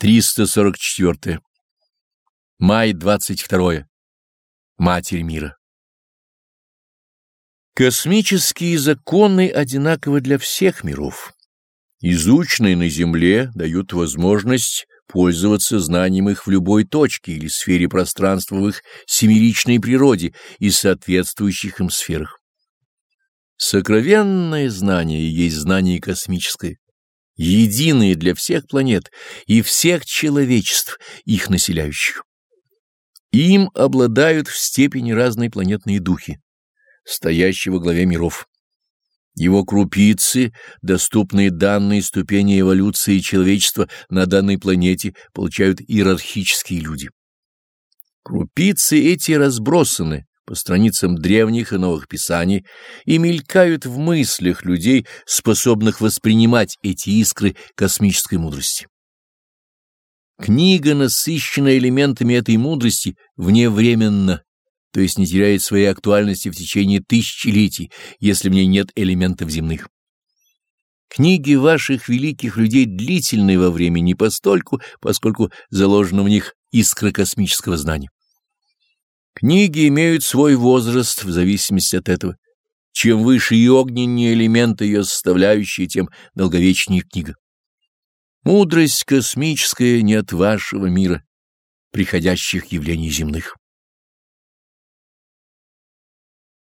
344. Май 22. Матерь мира. Космические законы одинаковы для всех миров. Изученные на Земле дают возможность пользоваться знанием их в любой точке или сфере пространства в их семеричной природе и соответствующих им сферах. Сокровенное знание есть знание космическое единые для всех планет и всех человечеств, их населяющих. Им обладают в степени разные планетные духи, стоящие во главе миров. Его крупицы, доступные данной ступени эволюции человечества на данной планете, получают иерархические люди. Крупицы эти разбросаны по страницам древних и новых писаний и мелькают в мыслях людей, способных воспринимать эти искры космической мудрости. Книга, насыщенная элементами этой мудрости, вневременно, то есть не теряет своей актуальности в течение тысячелетий, если в ней нет элементов земных. Книги ваших великих людей длительны во времени постольку, поскольку заложена в них искра космического знания. Книги имеют свой возраст в зависимости от этого. Чем выше и огненнее элементы ее составляющие, тем долговечнее книга. Мудрость космическая не от вашего мира, приходящих явлений земных.